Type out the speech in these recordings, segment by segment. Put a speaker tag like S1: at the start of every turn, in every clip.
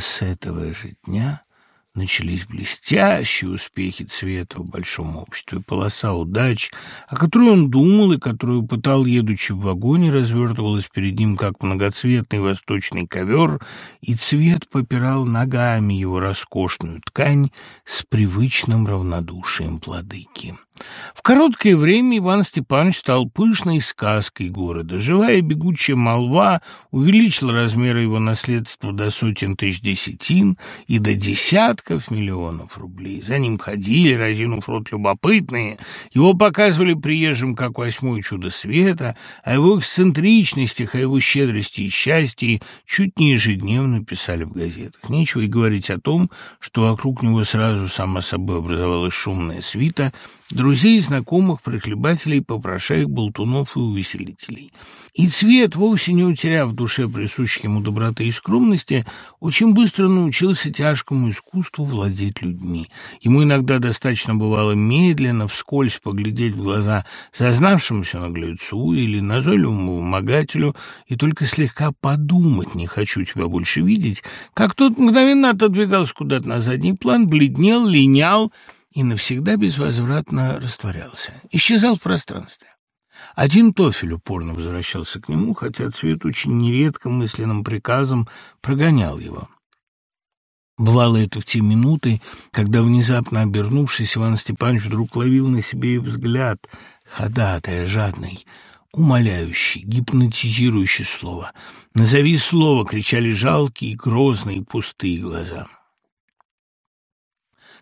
S1: с этого же дня начались блестящие успехи цвета в большом обществе, полоса удач, о которой он думал и которую пытал, едучи в вагоне, развертывалась перед ним, как многоцветный восточный ковер, и цвет попирал ногами его роскошную ткань с привычным равнодушием плодыки. В короткое время Иван Степанович стал пышной сказкой города. Живая бегучая молва увеличила размеры его наследства до сотен тысяч десятин и до десятков миллионов рублей. За ним ходили, разинув рот любопытные, его показывали приезжим как восьмое чудо света, о его эксцентричностях, о его щедрости и счастье чуть не ежедневно писали в газетах. Нечего и говорить о том, что вокруг него сразу само собой образовалась шумная свита – друзей, знакомых, прихлебателей, попрошаек, болтунов и увеселителей. И Цвет, вовсе не утеряв в душе присущих ему доброты и скромности, очень быстро научился тяжкому искусству владеть людьми. Ему иногда достаточно бывало медленно, вскользь поглядеть в глаза зазнавшемуся наглецу или назойливому вымогателю и только слегка подумать «не хочу тебя больше видеть», как тот мгновенно отодвигался куда-то на задний план, бледнел, линял, и навсегда безвозвратно растворялся, исчезал в пространстве. Один тофель упорно возвращался к нему, хотя цвет очень нередко мысленным приказом прогонял его. Бывало это в те минуты, когда, внезапно обернувшись, Иван Степанович вдруг ловил на себе взгляд, ходатая, жадный, умоляющий, гипнотизирующий слово. «Назови слово!» — кричали жалкие, грозные, пустые глаза.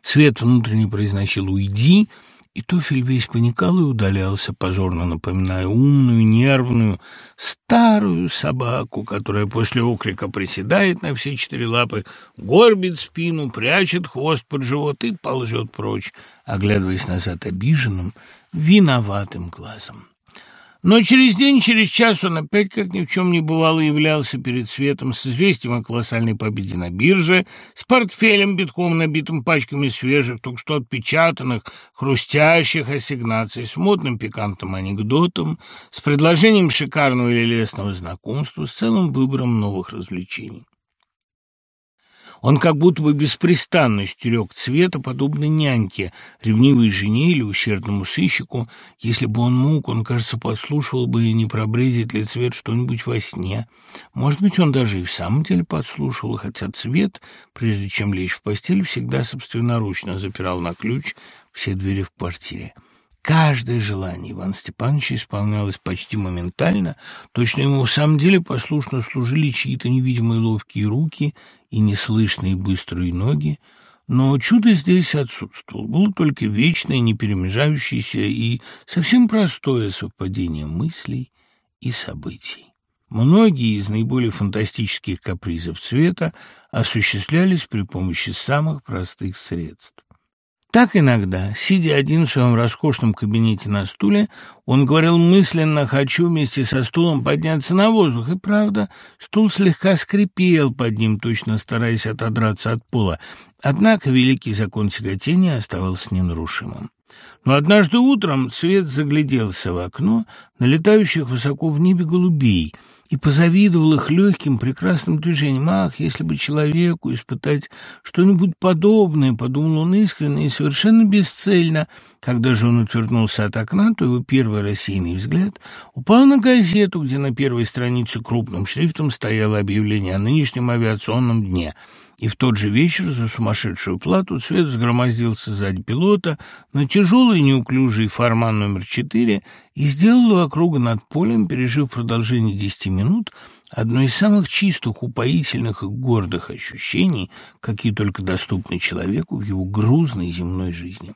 S1: Свет внутренне произносил «Уйди!», и Тофель весь паникал и удалялся, позорно напоминая умную, нервную, старую собаку, которая после окрика приседает на все четыре лапы, горбит спину, прячет хвост под живот и ползет прочь, оглядываясь назад обиженным, виноватым глазом. Но через день, через час он опять, как ни в чем не бывало, являлся перед светом с известием о колоссальной победе на бирже, с портфелем, битком набитым пачками свежих, только что отпечатанных, хрустящих ассигнаций, с модным пикантным анекдотом, с предложением шикарного или лесного знакомства, с целым выбором новых развлечений. Он как будто бы беспрестанно стерег цвета, подобно няньке, ревнивой жене или ущербному сыщику. Если бы он мог, он, кажется, подслушивал бы, не пробредит ли цвет что-нибудь во сне. Может быть, он даже и в самом деле подслушивал, хотя цвет, прежде чем лечь в постель, всегда собственноручно запирал на ключ все двери в квартире. Каждое желание Ивана Степановича исполнялось почти моментально, точно ему в самом деле послушно служили чьи-то невидимые ловкие руки и неслышные быстрые ноги, но чудо здесь отсутствовало. Было только вечное, неперемежающееся и совсем простое совпадение мыслей и событий. Многие из наиболее фантастических капризов цвета осуществлялись при помощи самых простых средств. Так иногда, сидя один в своем роскошном кабинете на стуле, он говорил мысленно «хочу вместе со стулом подняться на воздух». И правда, стул слегка скрипел под ним, точно стараясь отодраться от пола. Однако великий закон тяготения оставался ненарушимым. Но однажды утром Свет загляделся в окно на летающих высоко в небе голубей — и позавидовал их легким, прекрасным движением. Ах, если бы человеку испытать что-нибудь подобное, подумал он искренне и совершенно бесцельно. Когда же он отвернулся от окна, то его первый рассеянный взгляд упал на газету, где на первой странице крупным шрифтом стояло объявление о нынешнем авиационном дне — и в тот же вечер за сумасшедшую плату Свет сгромоздился сзади пилота на тяжелый неуклюжий форман номер четыре и сделал округа над полем, пережив продолжение десяти минут, одно из самых чистых, упоительных и гордых ощущений, какие только доступны человеку в его грузной земной жизни.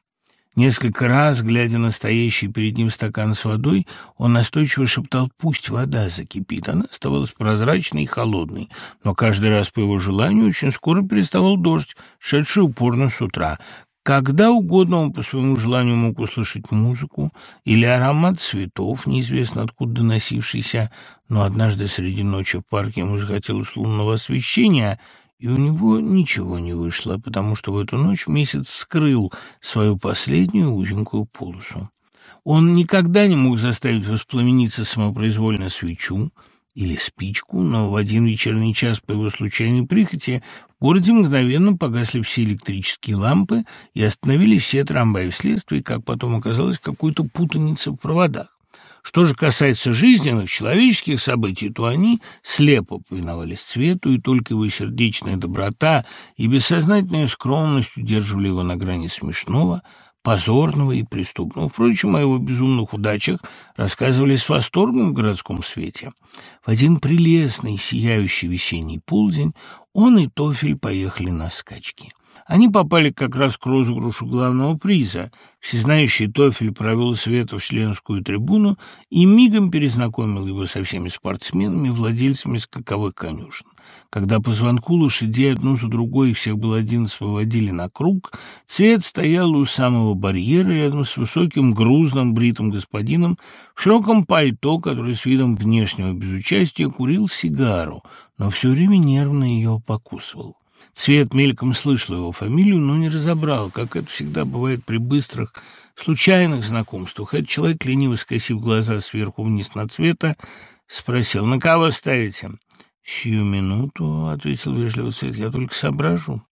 S1: Несколько раз, глядя на стоящий перед ним стакан с водой, он настойчиво шептал «пусть вода закипит». Она оставалась прозрачной и холодной, но каждый раз по его желанию очень скоро переставал дождь, шедший упорно с утра. Когда угодно он по своему желанию мог услышать музыку или аромат цветов, неизвестно откуда доносившийся, но однажды среди ночи в парке ему захотелось лунного освещения — и у него ничего не вышло, потому что в эту ночь месяц скрыл свою последнюю узенькую полосу. Он никогда не мог заставить воспламениться самопроизвольно свечу или спичку, но в один вечерний час по его случайной прихоти В городе мгновенно погасли все электрические лампы и остановились все трамваи вследствие, как потом оказалось, какой-то путаницы в проводах. Что же касается жизненных, человеческих событий, то они слепо повиновались цвету, и только его сердечная доброта и бессознательная скромность удерживали его на грани смешного, позорного и преступного. Впрочем, о его безумных удачах рассказывали с восторгом в городском свете. В один прелестный, сияющий весенний полдень он и Тофель поехали на скачки. Они попали как раз к розыгрышу главного приза. Всезнающий Тофель провел Света в членскую трибуну и мигом перезнакомил его со всеми спортсменами, владельцами скаковых конюшен. Когда по звонку лошадей одну за другой, всех было одиннадцать, выводили на круг, Цвет стоял у самого барьера рядом с высоким, грузным, бритым господином в широком пальто, который с видом внешнего безучастия курил сигару, но все время нервно ее покусывал. Цвет мельком слышал его фамилию, но не разобрал, как это всегда бывает при быстрых, случайных знакомствах. Этот человек, лениво скосив глаза сверху вниз на Цвета, спросил, «На кого ставите?» «Сию минуту», — ответил вежливо Цвет, — «я только соображу».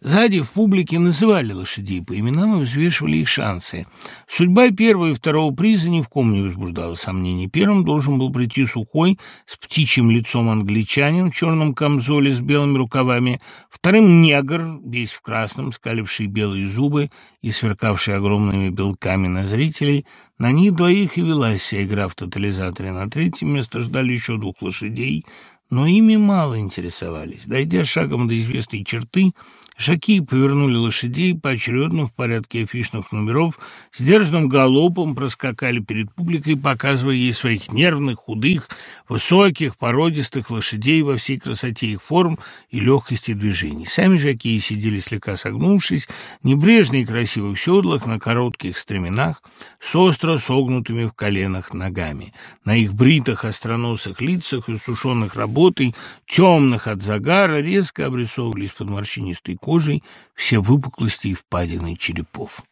S1: Сзади в публике называли лошадей по именам и взвешивали их шансы. Судьба первого и второго приза ни в ком не возбуждала сомнений. Первым должен был прийти сухой, с птичьим лицом англичанин в черном камзоле с белыми рукавами, вторым негр, весь в красном, скаливший белые зубы и сверкавший огромными белками на зрителей. На них двоих и велась вся игра в тотализаторе. На третьем место ждали еще двух лошадей, но ими мало интересовались. Дойдя шагом до известной черты, Шаки повернули лошадей поочередно в порядке афишных номеров, сдержанным галопом проскакали перед публикой, показывая ей своих нервных, худых, высоких, породистых лошадей во всей красоте их форм и легкости движений. Сами жаки сидели слегка согнувшись, небрежно и красиво в седлах, на коротких стременах, с остро согнутыми в коленах ногами. На их бритых остроносых лицах, иссушенных работой, темных от загара, резко обрисовывались под морщинистой кожей все выпуклости и впадины черепов.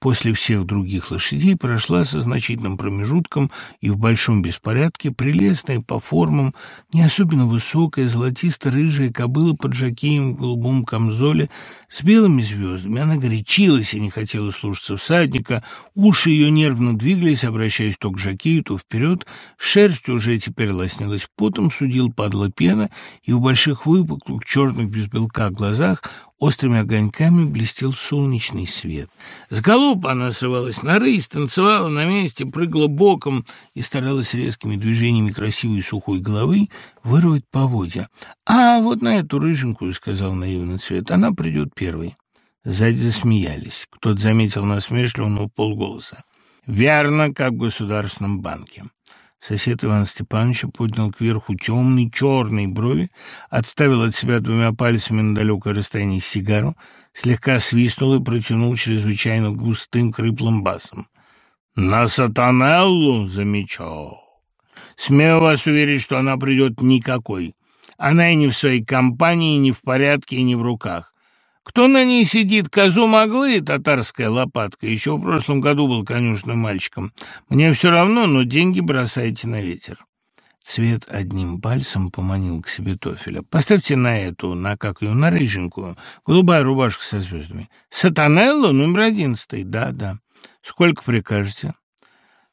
S1: После всех других лошадей прошла со значительным промежутком и в большом беспорядке прелестная по формам, не особенно высокая, золотисто-рыжая кобыла под жакеем в голубом камзоле с белыми звездами. Она горячилась и не хотела слушаться всадника, уши ее нервно двигались, обращаясь то к жакею, то вперед, шерсть уже теперь лоснилась потом, судил падла пена, и в больших выпуклых черных без белка глазах Острыми огоньками блестел солнечный свет. С галопа она срывалась на рысь, танцевала на месте, прыгала боком и старалась резкими движениями красивой сухой головы вырвать поводья. «А вот на эту рыженькую, — сказал наивный цвет, — она придет первой». Сзади засмеялись. Кто-то заметил насмешливо, но полголоса. «Верно, как в Государственном банке». Сосед Иван Степановича поднял кверху темные черные брови, отставил от себя двумя пальцами на далекое расстояние сигару, слегка свистнул и протянул чрезвычайно густым крыплым басом. «На сатанеллу замечал. Смею вас уверить, что она придет никакой. Она и не в своей компании, и не в порядке, и не в руках. Кто на ней сидит? Козу моглы, татарская лопатка. Еще в прошлом году был конюшным мальчиком. Мне все равно, но деньги бросайте на ветер. Цвет одним пальцем поманил к себе Тофеля. «Поставьте на эту, на как ее, на рыженькую. Голубая рубашка со звездами. Сатанелло, номер одиннадцатый. Да, да. Сколько прикажете?»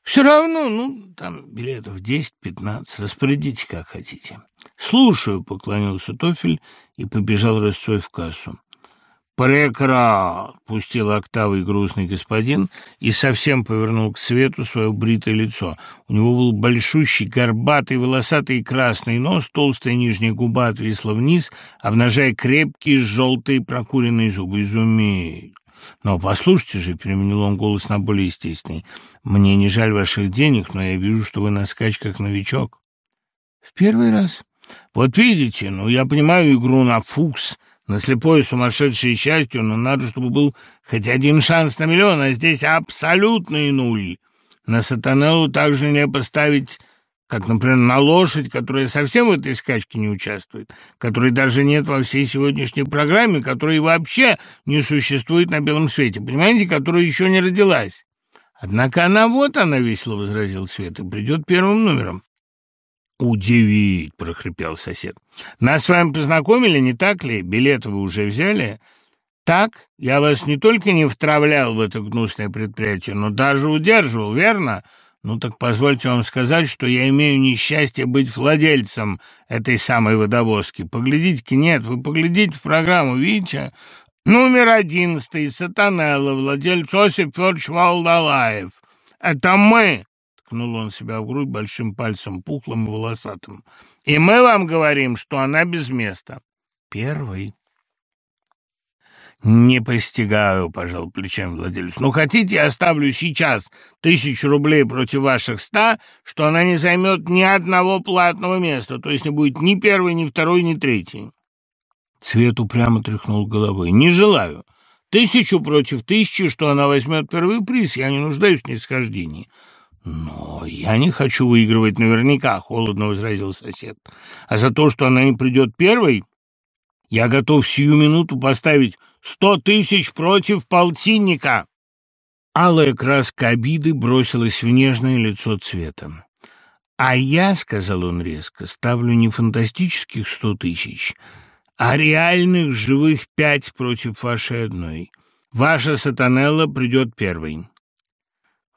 S1: «Все равно, ну, там билетов десять-пятнадцать. Распорядите, как хотите». «Слушаю», — поклонился Тофель и побежал рысцой в кассу. «Прекрат!» — пустил октавый грустный господин и совсем повернул к свету свое бритое лицо. У него был большущий, горбатый, волосатый красный нос, толстая нижняя губа отвисла вниз, обнажая крепкие желтые прокуренные зубы. «Изумей!» «Но послушайте же», — переменил он голос на более естественный, «мне не жаль ваших денег, но я вижу, что вы на скачках новичок». «В первый раз». «Вот видите, ну, я понимаю игру на фукс». На слепое сумасшедшее счастье, но надо, чтобы был хоть один шанс на миллион, а здесь абсолютный нуль. На сатанеллу также не поставить, как, например, на лошадь, которая совсем в этой скачке не участвует, которой даже нет во всей сегодняшней программе, которой вообще не существует на белом свете, понимаете, которая еще не родилась. Однако она вот она, весело возразил и придет первым номером. «Удивить!» — прохрипел сосед. «Нас с вами познакомили, не так ли? Билеты вы уже взяли?» «Так, я вас не только не втравлял в это гнусное предприятие, но даже удерживал, верно?» Ну так позвольте вам сказать, что я имею несчастье быть владельцем этой самой водовозки. Поглядите-ка, нет, вы поглядите в программу, видите? Номер одиннадцатый, Сатанелло, владелец Осип Федорович Валдалаев. Это мы, ткнул он себя в грудь большим пальцем, пухлым и волосатым. И мы вам говорим, что она без места. Первый. «Не постигаю», — пожал плечами владелец. «Ну, хотите, я оставлю сейчас тысячу рублей против ваших ста, что она не займет ни одного платного места, то есть не будет ни первой, ни второй, ни третьей». Цвет упрямо тряхнул головой. «Не желаю. Тысячу против тысячи, что она возьмет первый приз, я не нуждаюсь в снисхождении». «Но я не хочу выигрывать наверняка», — холодно возразил сосед. «А за то, что она не придет первой, я готов сию минуту поставить Сто тысяч против полтинника!» Алая краска обиды бросилась в нежное лицо цвета. «А я, — сказал он резко, — ставлю не фантастических сто тысяч, а реальных живых пять против вашей одной. Ваша сатанелла придет первой».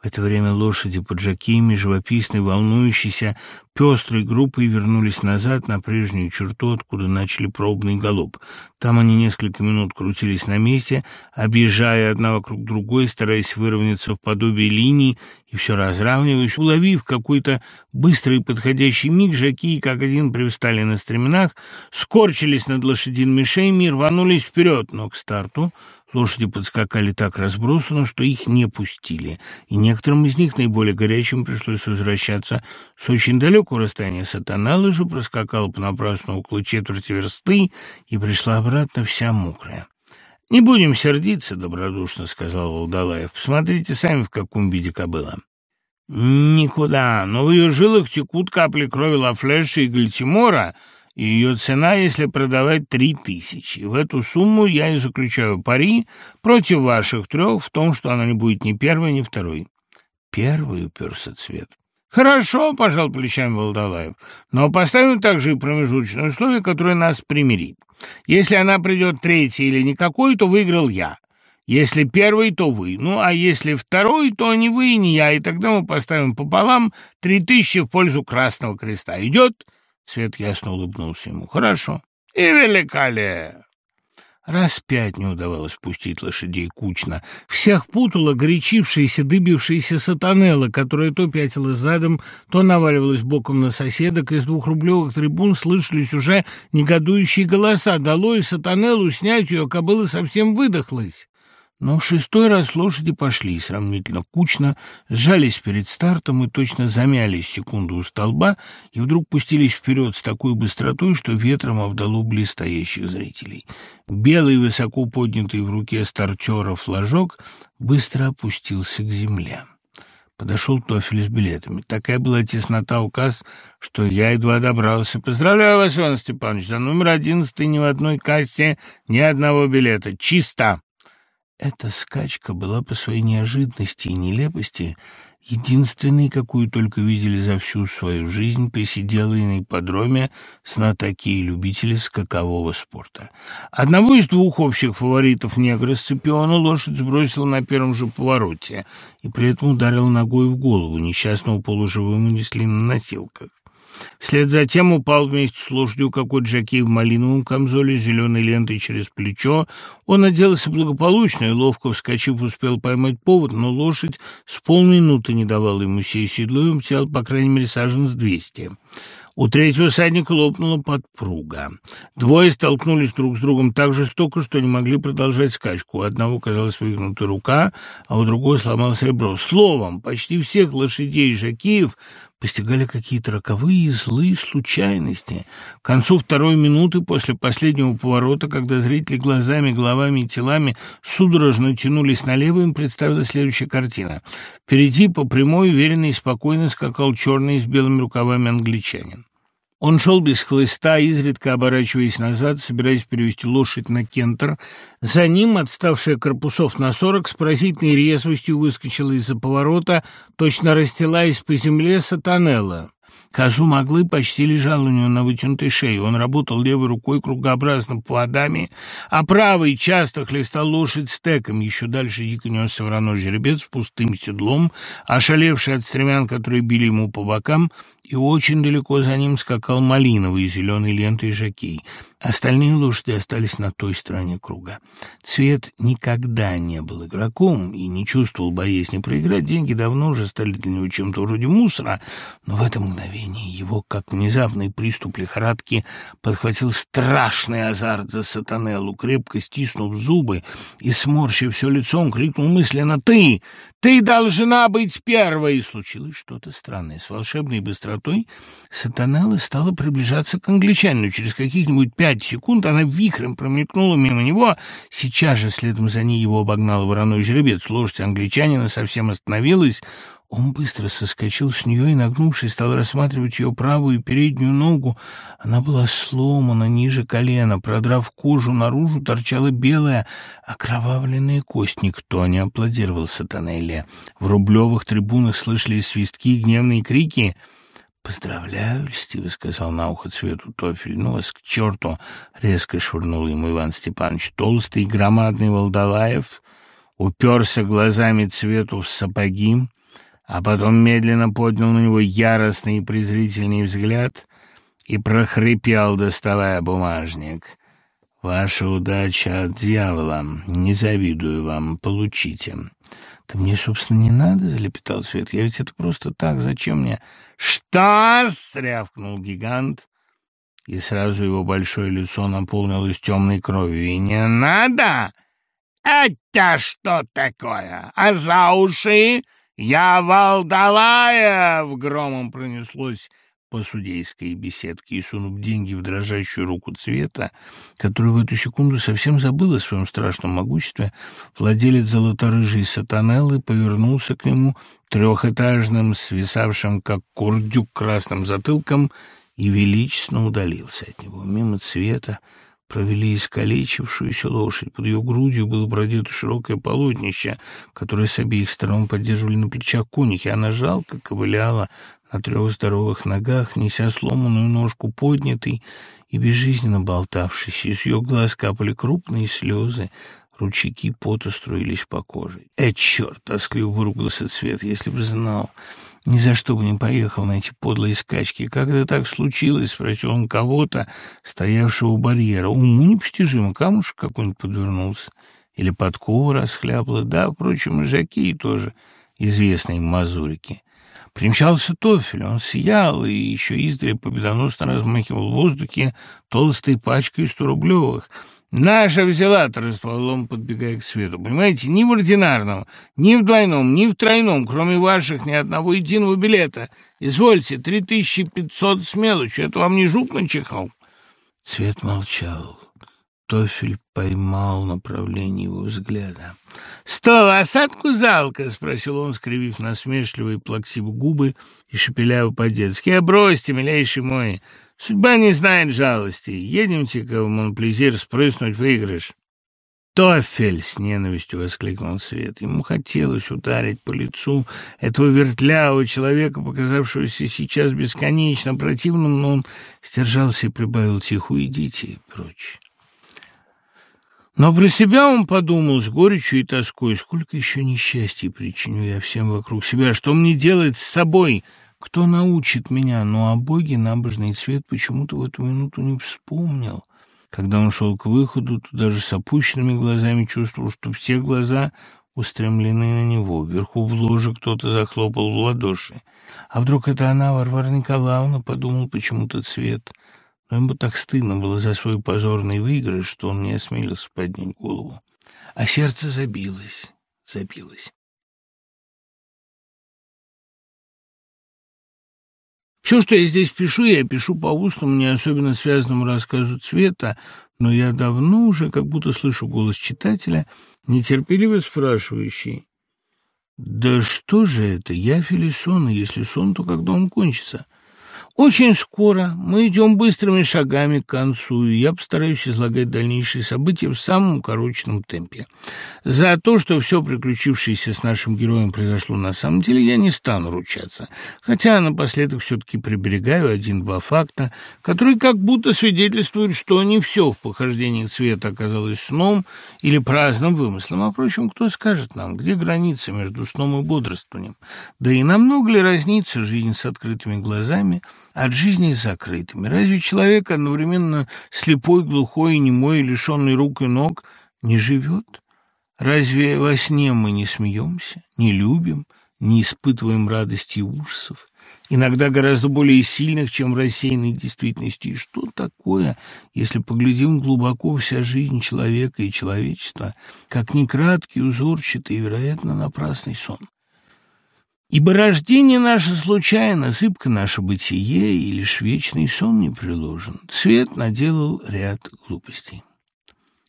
S1: В это время лошади под жакеями, живописной, волнующейся, пестрой группой вернулись назад на прежнюю черту, откуда начали пробный галоп. Там они несколько минут крутились на месте, объезжая одна вокруг другой, стараясь выровняться в подобие линий и все разравниваясь. Уловив какой-то быстрый подходящий миг, жаки, как один привстали на стременах, скорчились над лошадиными шеями и рванулись вперед, но к старту Лошади подскакали так разбросанно, что их не пустили, и некоторым из них, наиболее горячим, пришлось возвращаться с очень далекого расстояния. Сатана лыжа проскакала понапрасну около четверти версты и пришла обратно вся мокрая. «Не будем сердиться», — добродушно сказал Волдалаев. «Посмотрите сами, в каком виде кобыла». «Никуда, но в ее жилах текут капли крови Лафлеша и Гальтимора», и ее цена, если продавать, три тысячи. В эту сумму я и заключаю пари против ваших трех в том, что она не будет ни первой, ни второй. Первый уперся цвет. «Хорошо», — пожал плечами Волдалаев, «но поставим также и промежуточное условие, которое нас примирит. Если она придет третьей или никакой, то выиграл я. Если первый, то вы. Ну, а если второй, то не вы и не я, и тогда мы поставим пополам три тысячи в пользу Красного Креста. Идет?» Свет ясно улыбнулся ему. «Хорошо. И великолепно!» Раз пять не удавалось пустить лошадей кучно. Всех путала горячившаяся, дыбившаяся сатанелла, которая то пятилась задом, то наваливалась боком на соседок. Из двухрублевых трибун слышались уже негодующие голоса. Дало и сатанеллу снять ее, кобыла совсем выдохлась. Но шестой раз лошади пошли сравнительно кучно, сжались перед стартом и точно замялись секунду у столба и вдруг пустились вперед с такой быстротой, что ветром обдало близстоящих зрителей. Белый, высоко поднятый в руке стартера флажок быстро опустился к земле. Подошел Тофель с билетами. Такая была теснота указ, что я едва добрался. «Поздравляю вас, Иван Степанович, за номер одиннадцатый ни в одной кассе ни одного билета. Чисто!» Эта скачка была по своей неожиданности и нелепости единственной, какую только видели за всю свою жизнь посиделые на ипподроме знатоки и любители скакового спорта. Одного из двух общих фаворитов негра Сципиона лошадь сбросила на первом же повороте и при этом ударила ногой в голову. Несчастного полуживым унесли на носилках. Вслед за тем упал вместе с лошадью какой-то жакей в малиновом камзоле с зеленой лентой через плечо. Он оделся благополучно и, ловко вскочив, успел поймать повод, но лошадь с полминуты не давала ему сей седло, и потерял, по крайней мере, сажен с двести. У третьего садника лопнула подпруга. Двое столкнулись друг с другом так жестоко, что не могли продолжать скачку. У одного казалась выгнута рука, а у другого сломалось ребро. Словом, почти всех лошадей Жакеев постигали какие-то роковые злые случайности. К концу второй минуты после последнего поворота, когда зрители глазами, головами и телами судорожно тянулись налево, им представилась следующая картина. Впереди по прямой, уверенно и спокойно скакал черный с белыми рукавами англичанин. Он шел без хлыста, изредка оборачиваясь назад, собираясь перевести лошадь на кентер. За ним, отставшая корпусов на сорок, с поразительной резвостью выскочила из-за поворота, точно расстилаясь по земле сатанелла. Козу моглы почти лежал у него на вытянутой шее. Он работал левой рукой кругообразно поводами, а правой часто хлестал лошадь стеком. Еще дальше дико несся вороной жеребец с пустым седлом, ошалевший от стремян, которые били ему по бокам, и очень далеко за ним скакал малиновый зеленой лентой жакей. Остальные лошади остались на той стороне круга. Цвет никогда не был игроком и не чувствовал боязни проиграть. Деньги давно уже стали для него чем-то вроде мусора, но в это мгновение его, как внезапный приступ лихорадки, подхватил страшный азарт за сатанеллу, крепко стиснув зубы и, сморщив все лицом, крикнул мысленно «Ты! Ты должна быть первой!» И случилось что-то странное. С волшебной быстротой сатанелла стала приближаться к англичанину. Через каких-нибудь пять секунд она вихрем промелькнула мимо него. Сейчас же следом за ней его обогнал вороной жеребец. Лошадь англичанина совсем остановилась. Он быстро соскочил с нее и, нагнувшись, стал рассматривать ее правую переднюю ногу. Она была сломана ниже колена. Продрав кожу, наружу торчала белая окровавленная кость. Никто не аплодировал Сатанелле. В рублевых трибунах слышали свистки и гневные крики — «Поздравляю, льстиво», — сказал на ухо цвету тофель. «Ну вас к черту!» — резко швырнул ему Иван Степанович. Толстый громадный Волдалаев уперся глазами цвету в сапоги, а потом медленно поднял на него яростный и презрительный взгляд и прохрипел, доставая бумажник. «Ваша удача от дьявола. Не завидую вам. Получите». «Да мне, собственно, не надо», — залепетал Свет. «Я ведь это просто так. Зачем мне?» «Что?» — стрявкнул гигант, и сразу его большое лицо наполнилось темной кровью. «И не надо? Это что такое? А за уши я Валдалаев!» Громом пронеслось по судейской беседке и, сунув деньги в дрожащую руку цвета, который в эту секунду совсем забыл о своем страшном могуществе, владелец золоторыжей сатанеллы повернулся к нему трехэтажным, свисавшим, как курдюк, красным затылком и величественно удалился от него. Мимо цвета провели искалечившуюся лошадь. Под ее грудью было продето широкое полотнище, которое с обеих сторон поддерживали на плечах конюхи. Она жалко ковыляла на трех здоровых ногах, неся сломанную ножку поднятой и безжизненно болтавшейся. Из ее глаз капали крупные слезы, ручейки пота струились по коже. «Э, черт!» — тоскливо выругался Цвет. «Если бы знал, ни за что бы не поехал на эти подлые скачки. Как это так случилось?» — спросил он кого-то, стоявшего у барьера. «Уму непостижимо, камушек какой-нибудь подвернулся. Или подкова расхляпала. Да, впрочем, и жаки тоже известные мазурики». Примчался Тофель, он сиял и еще издали победоносно размахивал в воздухе толстой пачкой сторублевых. «Наша взяла», — торжествовал он, подбегая к свету. «Понимаете, ни в ординарном, ни в двойном, ни в тройном, кроме ваших, ни одного единого билета. Извольте, три тысячи пятьсот с мелочью. Это вам не жук начихал?» Цвет молчал. Тофель поймал направление его взгляда. «Сто осадку залка?» — спросил он, скривив насмешливые плаксивые губы и шепеляво по-детски. «А бросьте, милейший мой, судьба не знает жалости. Едемте-ка в Монплезир спрыснуть выигрыш». «Тофель!» — с ненавистью воскликнул Свет. Ему хотелось ударить по лицу этого вертлявого человека, показавшегося сейчас бесконечно противным, но он стержался и прибавил тихо «Уйдите прочь». Но про себя он подумал с горечью и тоской, сколько еще несчастья причиню я всем вокруг себя, что мне делать с собой, кто научит меня? Ну, а боги набожный цвет почему-то в эту минуту не вспомнил. Когда он шел к выходу, то даже с опущенными глазами чувствовал, что все глаза устремлены на него. Вверху в ложе кто-то захлопал в ладоши. А вдруг это она, Варвара Николаевна, подумал почему-то цвет. Но ему так стыдно было за свой позорный выигрыш, что он не осмелился поднять голову. А сердце забилось, забилось. Все, что я здесь пишу, я пишу по устному, не особенно связанному рассказу цвета, но я давно уже как будто слышу голос читателя, нетерпеливо спрашивающий, «Да что же это? Я Филисон, если сон, то когда он кончится?» Очень скоро мы идем быстрыми шагами к концу, и я постараюсь излагать дальнейшие события в самом укороченном темпе. За то, что все приключившееся с нашим героем произошло на самом деле, я не стану ручаться, хотя напоследок все-таки приберегаю один-два факта, которые как будто свидетельствуют, что не все в похождении цвета оказалось сном или праздным вымыслом, а, впрочем, кто скажет нам, где граница между сном и бодрствованием? Да и намного ли разнится жизнь с открытыми глазами – от жизни закрытыми. Разве человек, одновременно слепой, глухой, немой, лишенный рук и ног, не живет? Разве во сне мы не смеемся, не любим, не испытываем радости и ужасов? Иногда гораздо более сильных, чем в рассеянной действительности. И что такое, если поглядим глубоко вся жизнь человека и человечества, как некраткий, узорчатый и, вероятно, напрасный сон? Ибо рождение наше случайно, зыбко наше бытие, и лишь вечный сон не приложен. Цвет наделал ряд глупостей.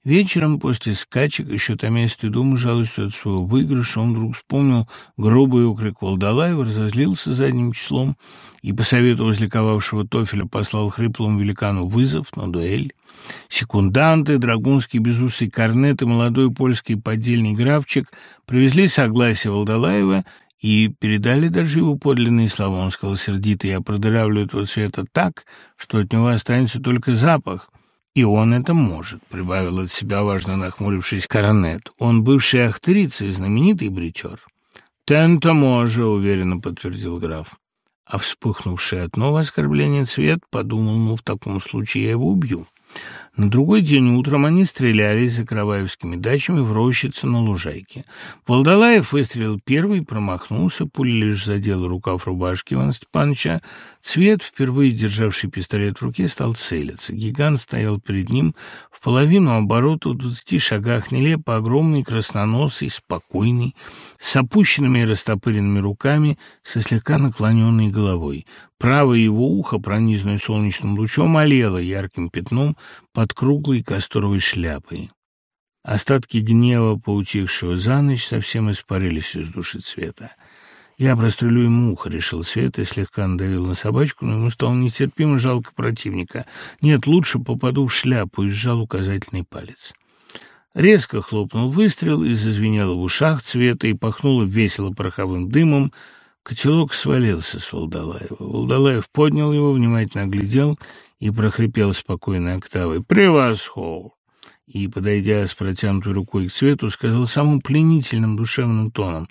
S1: Вечером после скачек, еще томясь стыдом и жалостью от своего выигрыша, он вдруг вспомнил грубый окрик Волдалаева, разозлился задним числом и, по совету возликовавшего Тофеля, послал хриплому великану вызов на дуэль. Секунданты, драгунский безусый корнет и молодой польский поддельный графчик привезли согласие Волдалаева и передали даже его подлинные слова. Он сказал сердито, я продыравлю этого цвета так, что от него останется только запах. И он это может, прибавил от себя, важно нахмурившись коронет. Он бывший ахтрица и знаменитый бритер. «Тен-то може», — уверенно подтвердил граф. А вспыхнувший от нового оскорбления цвет подумал, ну, в таком случае я его убью. На другой день утром они стрелялись за Караваевскими дачами в рощице на лужайке. Волдалаев выстрелил первый, промахнулся, пуля лишь задела рукав рубашки Ивана Степановича. Цвет, впервые державший пистолет в руке, стал целиться. Гигант стоял перед ним в половину оборота в двадцати шагах, нелепо огромный, красноносый, спокойный, с опущенными и растопыренными руками, со слегка наклоненной головой. Правое его ухо, пронизанное солнечным лучом, олело ярким пятном под круглой касторовой шляпой. Остатки гнева, поутихшего за ночь, совсем испарились из души цвета. «Я прострелю ему ухо», — решил Свет и слегка надавил на собачку, но ему стало нестерпимо жалко противника. «Нет, лучше попаду в шляпу» и сжал указательный палец. Резко хлопнул выстрел и зазвенело в ушах цвета и пахнуло весело пороховым дымом. Котелок свалился с Волдалаева. Волдалаев поднял его, внимательно оглядел и прохрипел спокойной октавой «Превосход!» и, подойдя с протянутой рукой к цвету, сказал самым пленительным душевным тоном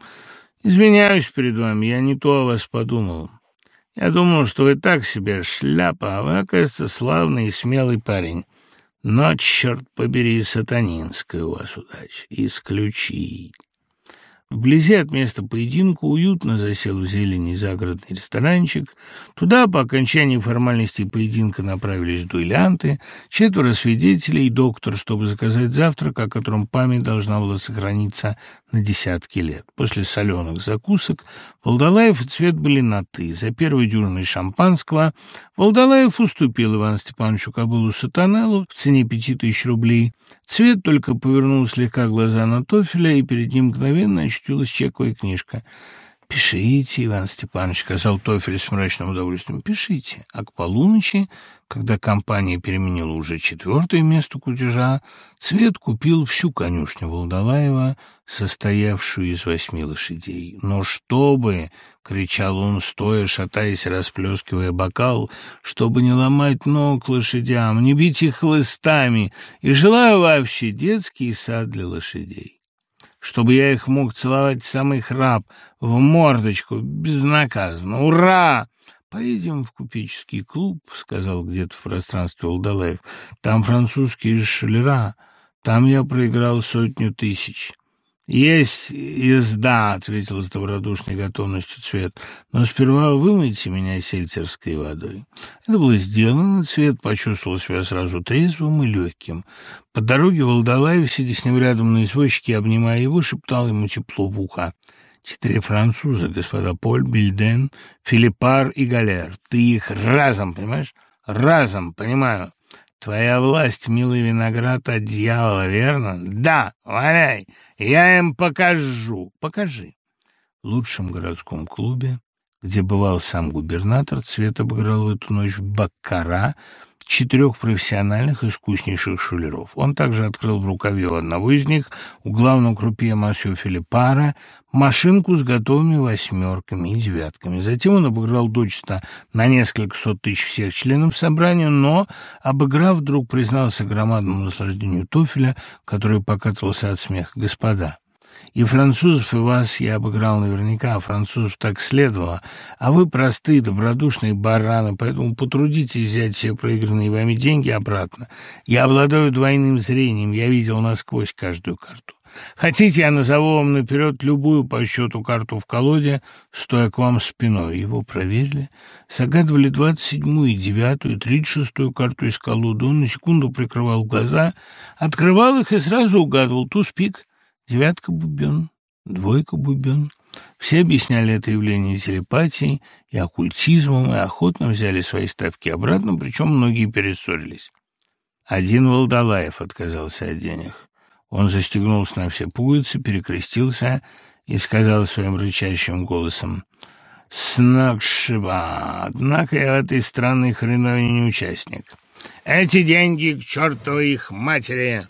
S1: «Извиняюсь перед вами, я не то о вас подумал. Я думал, что вы так себе шляпа, а вы, оказывается, славный и смелый парень». Но, черт побери, сатанинская у вас удача. Исключить. Вблизи от места поединка уютно засел в зелени загородный ресторанчик. Туда по окончании формальностей поединка направились дуэлянты, четверо свидетелей и доктор, чтобы заказать завтрак, о котором память должна была сохраниться на десятки лет. После соленых закусок Волдалаев и Цвет были на «ты». За первой дюжиной шампанского Волдалаев уступил Ивану Степановичу Кобылу Сатанеллу в цене пяти тысяч рублей. Цвет только повернул слегка глаза на Тофеля, и перед ним мгновенно очутилась чековая книжка. «Пишите, Иван Степанович», — сказал Тофель с мрачным удовольствием, — «пишите». А к полуночи, когда компания переменила уже четвертое место кутежа, Цвет купил всю конюшню Волдалаева, состоявшую из восьми лошадей. «Но чтобы!» — кричал он, стоя, шатаясь, расплескивая бокал, «чтобы не ломать ног лошадям, не бить их хлыстами, и желаю вообще детский сад для лошадей» чтобы я их мог целовать самый храп, в мордочку, безнаказанно. Ура! «Поедем в купеческий клуб», — сказал где-то в пространстве Волдалаев. «Там французские шулера. Там я проиграл сотню тысяч». «Есть езда», — ответил с добродушной готовностью Цвет, «но сперва вымойте меня сельтерской водой». Это было сделано, Цвет почувствовал себя сразу трезвым и легким. По дороге Волдалаев, сидя с ним рядом на извозчике, обнимая его, шептал ему тепло в ухо. «Четыре француза, господа Поль, Бильден, Филиппар и Галер. Ты их разом, понимаешь? Разом, понимаю». Твоя власть, милый виноград, от дьявола, верно? Да, валяй, я им покажу. Покажи. В лучшем городском клубе где бывал сам губернатор, Цвет обыграл в эту ночь Баккара — четырех профессиональных искуснейших шулеров. Он также открыл в рукаве у одного из них, у главного крупье Масио Филиппара, машинку с готовыми восьмерками и девятками. Затем он обыграл дочисто на несколько сот тысяч всех членов собрания, но, обыграв, вдруг признался громадному наслаждению Тофеля, который покатывался от смеха. «Господа, и французов, и вас я обыграл наверняка, а французов так следовало. А вы простые, добродушные бараны, поэтому потрудитесь взять все проигранные вами деньги обратно. Я обладаю двойным зрением, я видел насквозь каждую карту. Хотите, я назову вам наперед любую по счету карту в колоде, стоя к вам спиной. Его проверили, загадывали двадцать седьмую, девятую, тридцать шестую карту из колоды. Он на секунду прикрывал глаза, открывал их и сразу угадывал туз пик. Девятка бубен, двойка бубен. Все объясняли это явление телепатией и оккультизмом, и охотно взяли свои ставки обратно, причем многие перессорились. Один Волдалаев отказался от денег. Он застегнулся на все пуговицы, перекрестился и сказал своим рычащим голосом «Снакшиба! Однако я в этой странной хреновине не участник. Эти деньги к чертовой их матери!»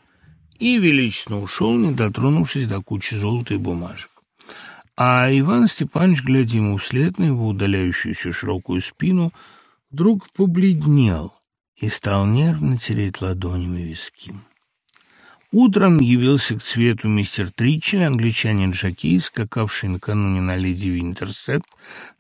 S1: И величественно ушел, не дотронувшись до кучи золота и бумажек. А Иван Степанович, глядя ему вслед на его удаляющуюся широкую спину, вдруг побледнел и стал нервно тереть ладонями виски. Утром явился к цвету мистер Тричель, англичанин Жакей, скакавший накануне на леди Винтерсет,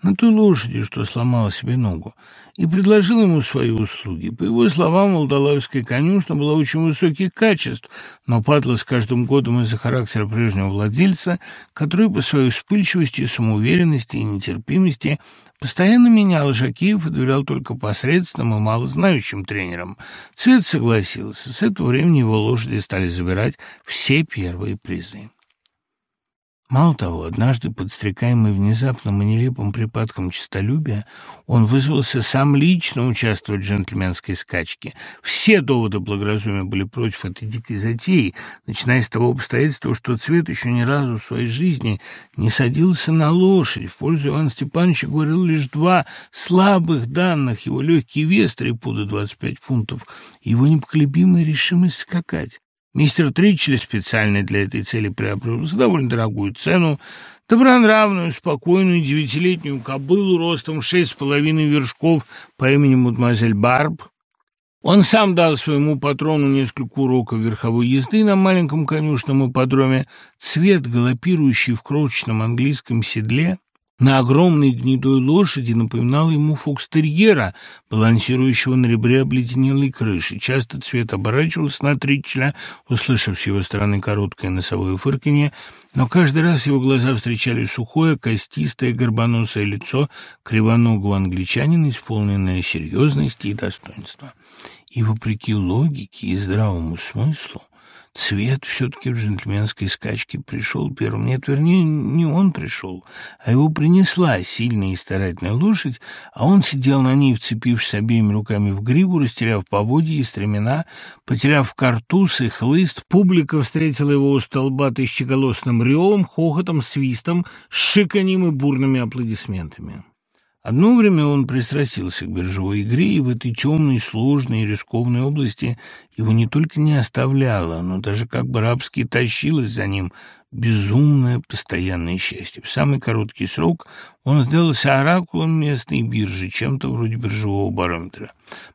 S1: на той лошади, что сломала себе ногу, и предложил ему свои услуги. По его словам, Молдалавская конюшня была очень высоких качеств, но падала с каждым годом из-за характера прежнего владельца, который по своей вспыльчивости, самоуверенности и нетерпимости Постоянно менял Жакеев и доверял только посредственным и малознающим тренерам. Цвет согласился. С этого времени его лошади стали забирать все первые призы. Мало того, однажды, подстрекаемый внезапным и нелепым припадком честолюбия, он вызвался сам лично участвовать в джентльменской скачке. Все доводы благоразумия были против этой дикой затеи, начиная с того обстоятельства, что Цвет еще ни разу в своей жизни не садился на лошадь. В пользу Ивана Степановича говорил лишь два слабых данных, его легкий вес, три пуда двадцать пять фунтов, и его непоколебимая решимость скакать. Мистер Тричель специально для этой цели приобрел за довольно дорогую цену добронравную, спокойную девятилетнюю кобылу ростом шесть с половиной вершков по имени мадемуазель Барб. Он сам дал своему патрону несколько уроков верховой езды на маленьком конюшном ипподроме. Цвет, галопирующий в крошечном английском седле, на огромной гнедой лошади напоминал ему фокстерьера, балансирующего на ребре обледенелой крыши. Часто цвет оборачивался на Тричля, услышав с его стороны короткое носовое фырканье, но каждый раз его глаза встречали сухое, костистое, горбоносое лицо кривоногого англичанина, исполненное серьезности и достоинства. И, вопреки логике и здравому смыслу, Цвет все-таки в джентльменской скачке пришел первым. Нет, вернее, не он пришел, а его принесла сильная и старательная лошадь, а он сидел на ней, вцепившись обеими руками в гриву, растеряв поводья и стремена, потеряв картуз и хлыст. Публика встретила его у столба тысячеголосным ревом, хохотом, свистом, шиканьем и бурными аплодисментами. Одно время он пристрастился к биржевой игре, и в этой темной, сложной и рискованной области его не только не оставляло, но даже как бы рабски тащилось за ним безумное постоянное счастье. В самый короткий срок он сделался оракулом местной биржи, чем-то вроде биржевого барометра.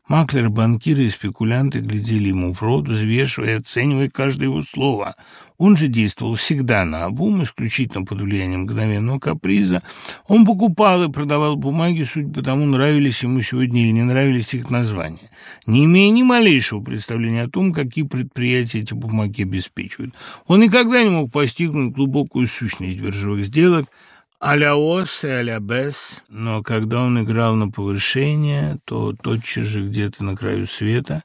S1: Маклеры, банкиры и спекулянты глядели ему в рот, взвешивая и оценивая каждое его слово. Он же действовал всегда на обум, исключительно под влиянием мгновенного каприза. Он покупал и продавал бумаги, суть по тому, нравились ему сегодня или не нравились их названия, не имея ни малейшего представления о том, какие предприятия эти бумаги обеспечивают. Он никогда не мог постигнуть глубокую сущность биржевых сделок, а-ля ос и а-ля бес, но когда он играл на повышение, то тотчас же где-то на краю света,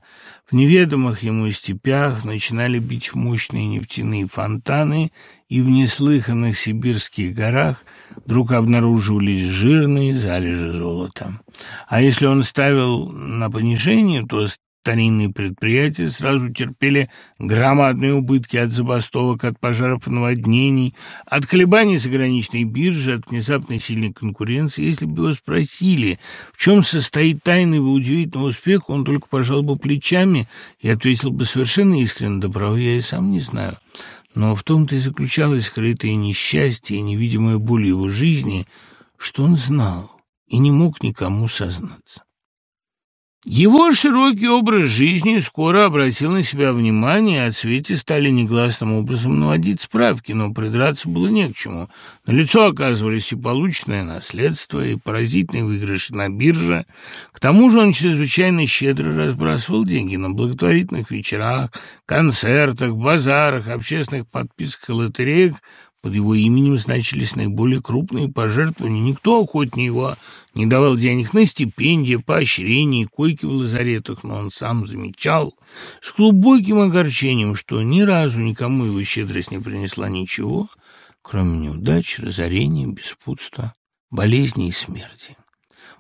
S1: в неведомых ему степях начинали бить мощные нефтяные фонтаны, и в неслыханных сибирских горах вдруг обнаруживались жирные залежи золота. А если он ставил на понижение, то старинные предприятия сразу терпели громадные убытки от забастовок, от пожаров и наводнений, от колебаний заграничной биржи, от внезапной сильной конкуренции. Если бы его спросили, в чем состоит тайный его удивительного успеха, он только пожал бы плечами и ответил бы совершенно искренне, да право, я и сам не знаю. Но в том-то и заключалось скрытое несчастье и невидимая боль его жизни, что он знал и не мог никому сознаться. Его широкий образ жизни скоро обратил на себя внимание, и от свете стали негласным образом наводить справки, но придраться было не к чему. На лицо оказывались и полученное наследство, и поразительные выигрыши на бирже. К тому же он чрезвычайно щедро разбрасывал деньги на благотворительных вечерах, концертах, базарах, общественных подписках и лотереях, под его именем значились наиболее крупные пожертвования. Никто охотнее его не давал денег на стипендии, поощрения, койки в лазаретах, но он сам замечал с глубоким огорчением, что ни разу никому его щедрость не принесла ничего, кроме неудач, разорения, беспутства, болезни и смерти.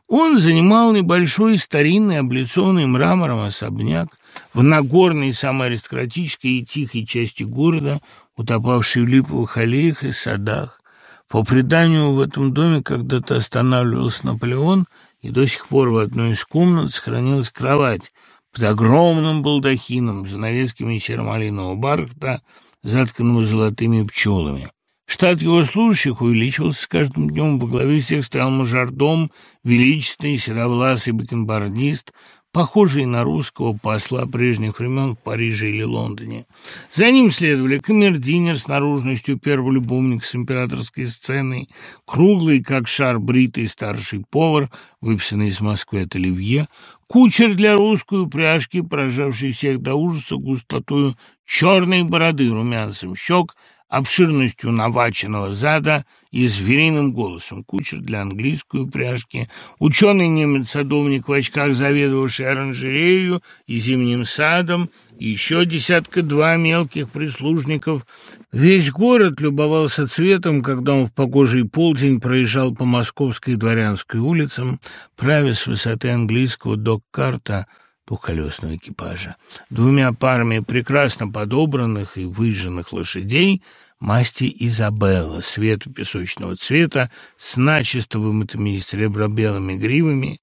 S1: Он занимал небольшой старинный, облицованный мрамором особняк в Нагорной, самой аристократической и тихой части города, утопавший в липовых аллеях и садах. По преданию, в этом доме когда-то останавливался Наполеон, и до сих пор в одной из комнат сохранилась кровать под огромным балдахином, занавесками серо-малинового бархата, затканного золотыми пчелами. Штат его служащих увеличивался с каждым днем. Во главе всех стоял мажордом, величественный седовласый бакенбардист, похожий на русского посла прежних времен в Париже или Лондоне. За ним следовали камердинер с наружностью первого любовника с императорской сценой, круглый, как шар, бритый старший повар, выписанный из Москвы от Оливье, кучер для русской упряжки, поражавший всех до ужаса густотою черной бороды румянцем щек, обширностью наваченного зада и звериным голосом. Кучер для английской упряжки, ученый немец-садовник в очках, заведовавший оранжерею и зимним садом, и еще десятка-два мелких прислужников. Весь город любовался цветом, когда он в погожий полдень проезжал по московской дворянской улицам, правя с высоты английского док-карта – двухколесного экипажа. Двумя парами прекрасно подобранных и выжженных лошадей масти Изабелла, свету песочного цвета, с начисто вымытыми серебро-белыми гривами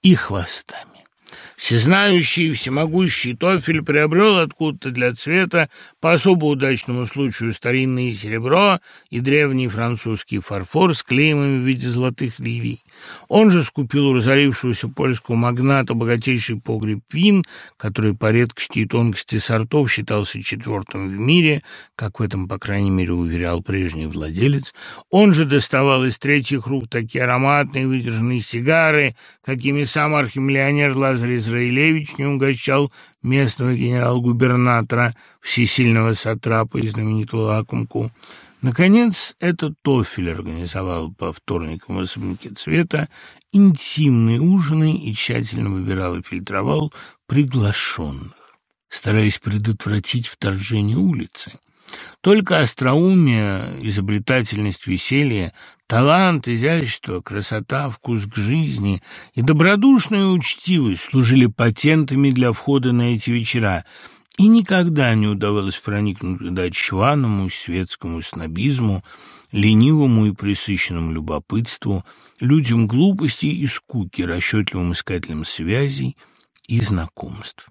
S1: и хвостами. Всезнающий и всемогущий Тофель приобрел откуда-то для цвета по особо удачному случаю старинное серебро и древний французский фарфор с клеймами в виде золотых лилий. Он же скупил у разорившегося польского магната богатейший погреб вин, который по редкости и тонкости сортов считался четвертым в мире, как в этом, по крайней мере, уверял прежний владелец. Он же доставал из третьих рук такие ароматные выдержанные сигары, какими сам архимиллионер Лазарь Израилевич не угощал местного генерал-губернатора, всесильного сатрапа и знаменитого лакомку. Наконец, этот Тофель организовал по вторникам в особняке цвета интимные ужины и тщательно выбирал и фильтровал приглашенных, стараясь предотвратить вторжение улицы. Только остроумие, изобретательность, веселье, талант, изящество, красота, вкус к жизни и добродушная учтивость служили патентами для входа на эти вечера, и никогда не удавалось проникнуть туда чваному светскому снобизму, ленивому и пресыщенному любопытству, людям глупости и скуки, расчетливым искателям связей и знакомств.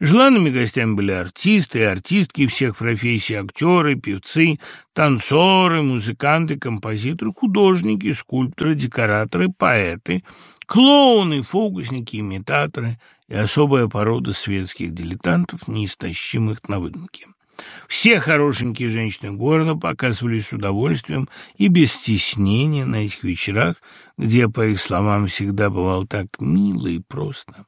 S1: Желанными гостями были артисты и артистки всех профессий, актеры, певцы, танцоры, музыканты, композиторы, художники, скульпторы, декораторы, поэты, клоуны, фокусники, имитаторы и особая порода светских дилетантов, неистощимых на выдумке. Все хорошенькие женщины города показывались с удовольствием и без стеснения на этих вечерах, где, по их словам, всегда бывало так мило и просто.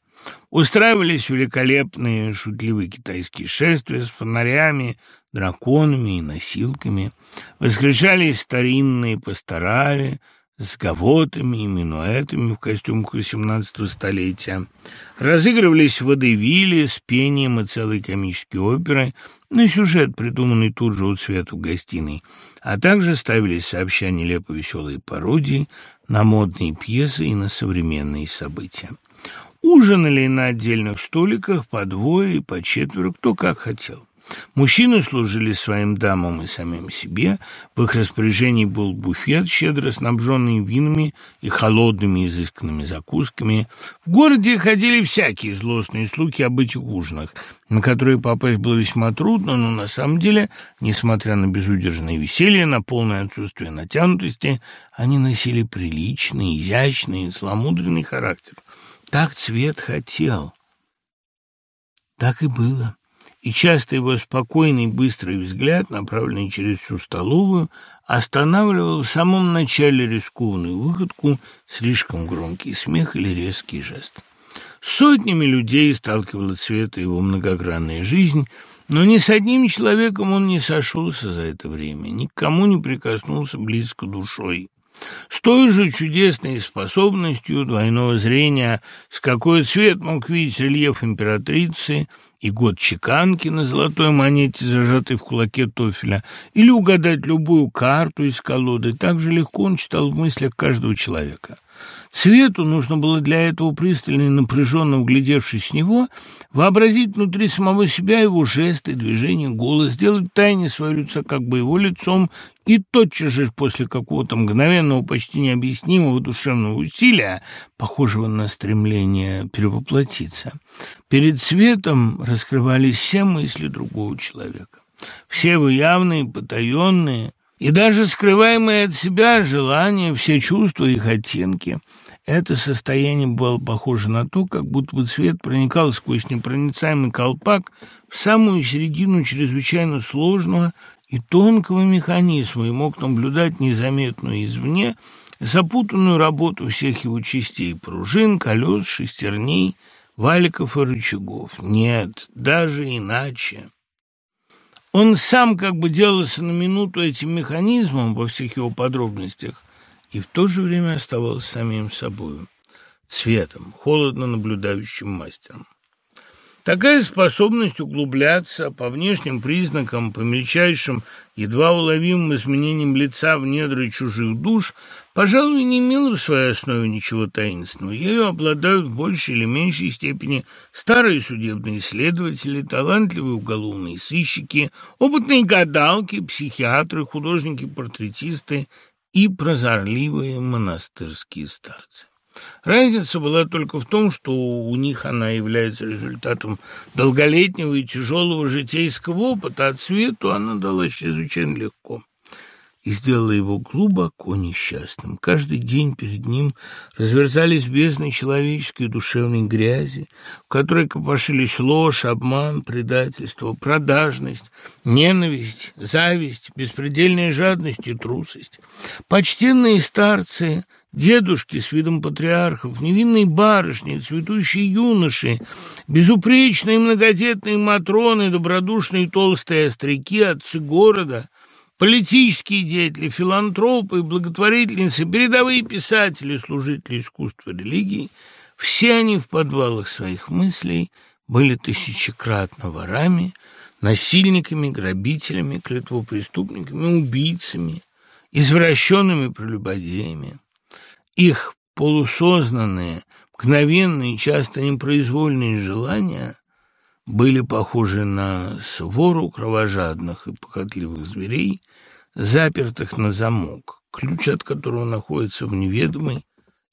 S1: Устраивались великолепные шутливые китайские шествия с фонарями, драконами и носилками. Воскрешались старинные пасторали с гавотами и минуэтами в костюмах XVIII столетия. Разыгрывались водевили с пением и целой комической оперы на сюжет, придуманный тут же у цвета в гостиной, а также ставились сообща нелепо веселые пародии на модные пьесы и на современные события. Ужинали на отдельных столиках по двое и по четверо, кто как хотел. Мужчины служили своим дамам и самим себе. В их распоряжении был буфет, щедро снабженный винами и холодными изысканными закусками. В городе ходили всякие злостные слухи об этих ужинах, на которые попасть было весьма трудно, но на самом деле, несмотря на безудержное веселье, на полное отсутствие натянутости, они носили приличный, изящный, зломудренный характер. Так цвет хотел. Так и было и часто его спокойный быстрый взгляд, направленный через всю столовую, останавливал в самом начале рискованную выходку слишком громкий смех или резкий жест. Сотнями людей сталкивала Цвета его многогранная жизнь, но ни с одним человеком он не сошелся за это время, никому не прикоснулся близко душой. С той же чудесной способностью двойного зрения, с какой цвет мог видеть рельеф императрицы – и год чеканки на золотой монете, зажатой в кулаке тофеля, или угадать любую карту из колоды, так же легко он читал в мыслях каждого человека. Свету нужно было для этого пристально и напряженно углядевшись в него, вообразить внутри самого себя его жесты, движения, голос, сделать тайне свое лицо как бы его лицом и тотчас же после какого-то мгновенного, почти необъяснимого душевного усилия, похожего на стремление перевоплотиться, перед светом раскрывались все мысли другого человека. Все его явные, потаенные и даже скрываемые от себя желания, все чувства, их оттенки – это состояние было похоже на то, как будто бы свет проникал сквозь непроницаемый колпак в самую середину чрезвычайно сложного и тонкого механизма и мог наблюдать незаметную извне запутанную работу всех его частей – пружин, колес, шестерней, валиков и рычагов. Нет, даже иначе. Он сам как бы делался на минуту этим механизмом во всех его подробностях, и в то же время оставался самим собою, цветом, холодно наблюдающим мастером. Такая способность углубляться по внешним признакам, по мельчайшим, едва уловимым изменениям лица в недры чужих душ, пожалуй, не имела в своей основе ничего таинственного. Ею обладают в большей или меньшей степени старые судебные следователи, талантливые уголовные сыщики, опытные гадалки, психиатры, художники-портретисты и прозорливые монастырские старцы. Разница была только в том, что у них она является результатом долголетнего и тяжелого житейского опыта, а цвету она далась чрезвычайно легко и сделала его глубоко несчастным. Каждый день перед ним разверзались бездны человеческой и душевной грязи, в которой копошились ложь, обман, предательство, продажность, ненависть, зависть, беспредельная жадность и трусость. Почтенные старцы, дедушки с видом патриархов, невинные барышни, цветущие юноши, безупречные многодетные матроны, добродушные толстые остряки, отцы города — Политические деятели, филантропы, благотворительницы, передовые писатели, служители искусства религии – все они в подвалах своих мыслей были тысячекратно ворами, насильниками, грабителями, клетвопреступниками, убийцами, извращенными прелюбодеями. Их полусознанные, мгновенные, часто непроизвольные желания были похожи на свору кровожадных и похотливых зверей, запертых на замок, ключ от которого находится в неведомой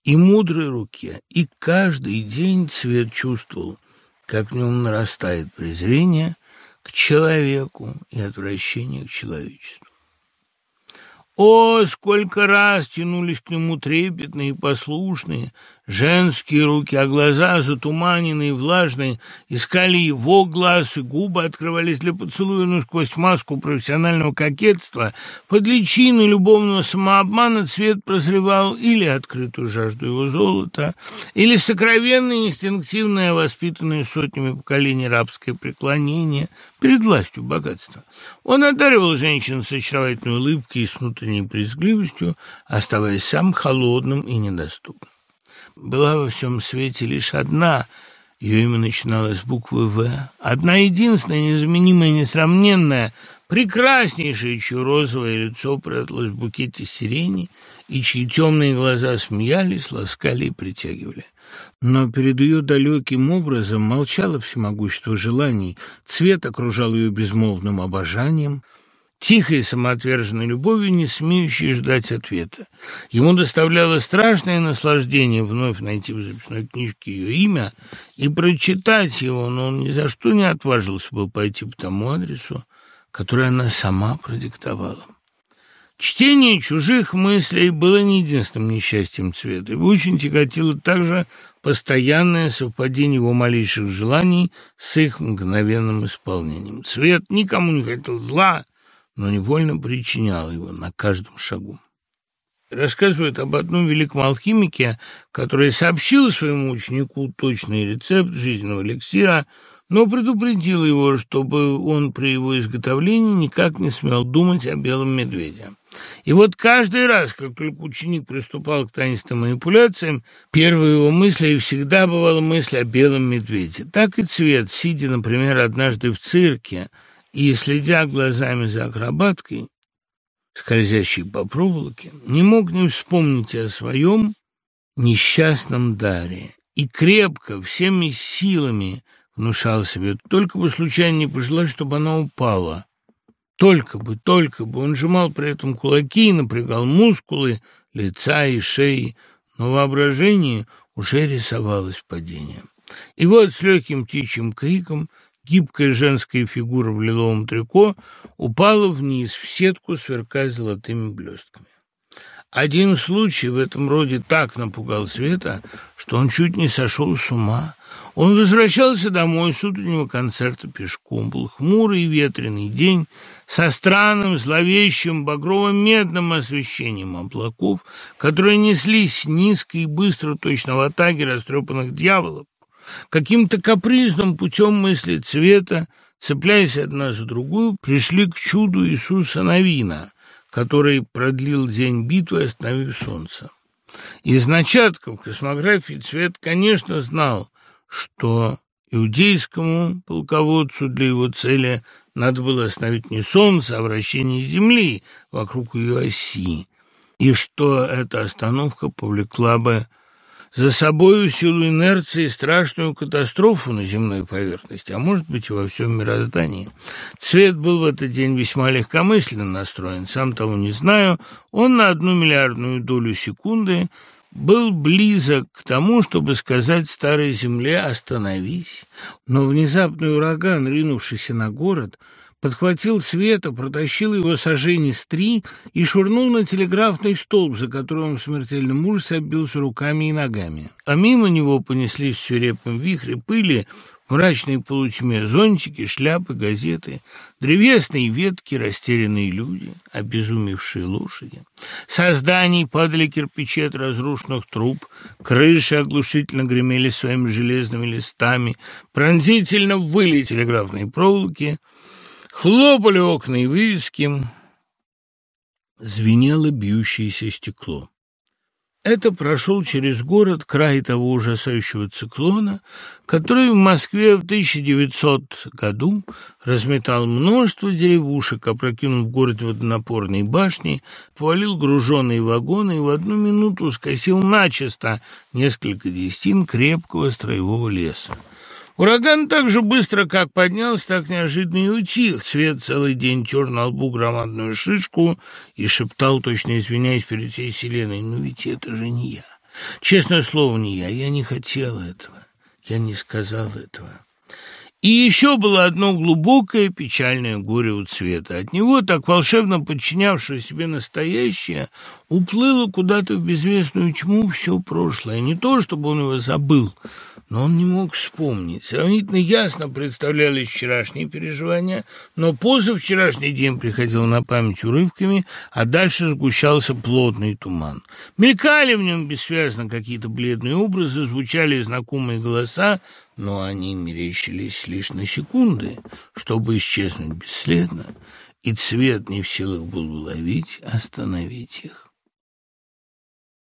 S1: и мудрой руке, и каждый день цвет чувствовал, как в нем нарастает презрение к человеку и отвращение к человечеству. О, сколько раз тянулись к нему трепетные и послушные, Женские руки, а глаза, затуманенные, влажные, искали его глаз, и губы открывались для поцелуя, но сквозь маску профессионального кокетства, под личиной любовного самообмана цвет прозревал или открытую жажду его золота, или сокровенное, инстинктивное, воспитанное сотнями поколений рабское преклонение перед властью богатства. Он одаривал женщин с очаровательной улыбкой и с внутренней брезгливостью, оставаясь сам холодным и недоступным была во всем свете лишь одна Ее имя начиналось с буквы «В». Одна единственная, незаменимая, несравненная, прекраснейшее, чье розовое лицо пряталось в букете сирени, и чьи темные глаза смеялись, ласкали и притягивали. Но перед ее далеким образом молчало всемогущество желаний, цвет окружал ее безмолвным обожанием — тихой самоотверженной любовью, не смеющей ждать ответа. Ему доставляло страшное наслаждение вновь найти в записной книжке ее имя и прочитать его, но он ни за что не отважился бы пойти по тому адресу, который она сама продиктовала. Чтение чужих мыслей было не единственным несчастьем Цвета. Его очень тяготило также постоянное совпадение его малейших желаний с их мгновенным исполнением. Цвет никому не хотел зла, но невольно причинял его на каждом шагу. Рассказывает об одном великом алхимике, который сообщил своему ученику точный рецепт жизненного эликсира, но предупредил его, чтобы он при его изготовлении никак не смел думать о белом медведе. И вот каждый раз, как только ученик приступал к таинственным манипуляциям, первой его мыслью всегда бывала мысль о белом медведе. Так и цвет, сидя, например, однажды в цирке – и, следя глазами за акробаткой, скользящей по проволоке, не мог не вспомнить о своем несчастном даре и крепко, всеми силами внушал себе, только бы случайно не пожелать, чтобы она упала. Только бы, только бы. Он сжимал при этом кулаки и напрягал мускулы лица и шеи, но воображение уже рисовалось падение. И вот с легким птичьим криком Гибкая женская фигура в лиловом трико упала вниз в сетку, сверкая золотыми блестками. Один случай в этом роде так напугал Света, что он чуть не сошел с ума. Он возвращался домой с утреннего концерта пешком. Был хмурый и ветреный день со странным, зловещим, багрово-медным освещением облаков, которые неслись низко и быстро, точно в атаке растрепанных дьяволов. Каким-то капризным путем мысли цвета, цепляясь одна за другую, пришли к чуду Иисуса Новина, который продлил день битвы, остановив солнце. Из начатков космографии Цвет, конечно, знал, что иудейскому полководцу для его цели надо было остановить не солнце, а вращение Земли вокруг ее оси, и что эта остановка повлекла бы за собою силу инерции страшную катастрофу на земной поверхности, а может быть и во всем мироздании. Цвет был в этот день весьма легкомысленно настроен, сам того не знаю, он на одну миллиардную долю секунды был близок к тому, чтобы сказать старой земле «остановись». Но внезапный ураган, ринувшийся на город, подхватил Света, протащил его сожжение с три и швырнул на телеграфный столб, за которым он в смертельном ужасе оббился руками и ногами. А мимо него понеслись в свирепом вихре пыли, в мрачной полутьме зонтики, шляпы, газеты, древесные ветки, растерянные люди, обезумевшие лошади. Со зданий падали кирпичи от разрушенных труб, крыши оглушительно гремели своими железными листами, пронзительно выли телеграфные проволоки — Хлопали окна и вывески, звенело бьющееся стекло. Это прошел через город край того ужасающего циклона, который в Москве в 1900 году разметал множество деревушек, опрокинув в городе водонапорные башни, повалил груженные вагоны и в одну минуту скосил начисто несколько десятин крепкого строевого леса. Ураган так же быстро, как поднялся, так неожиданно и утих. Свет целый день тер на лбу громадную шишку и шептал, точно извиняясь перед всей вселенной, «Ну ведь это же не я. Честное слово, не я. Я не хотел этого. Я не сказал этого». И еще было одно глубокое печальное горе у цвета. От него, так волшебно подчинявшего себе настоящее, уплыло куда-то в безвестную тьму все прошлое. Не то, чтобы он его забыл, но он не мог вспомнить. Сравнительно ясно представлялись вчерашние переживания, но позавчерашний день приходил на память урывками, а дальше сгущался плотный туман. Мелькали в нем бессвязно какие-то бледные образы, звучали знакомые голоса, но они мерещились лишь на секунды, чтобы исчезнуть бесследно, и цвет не в силах был уловить, остановить их.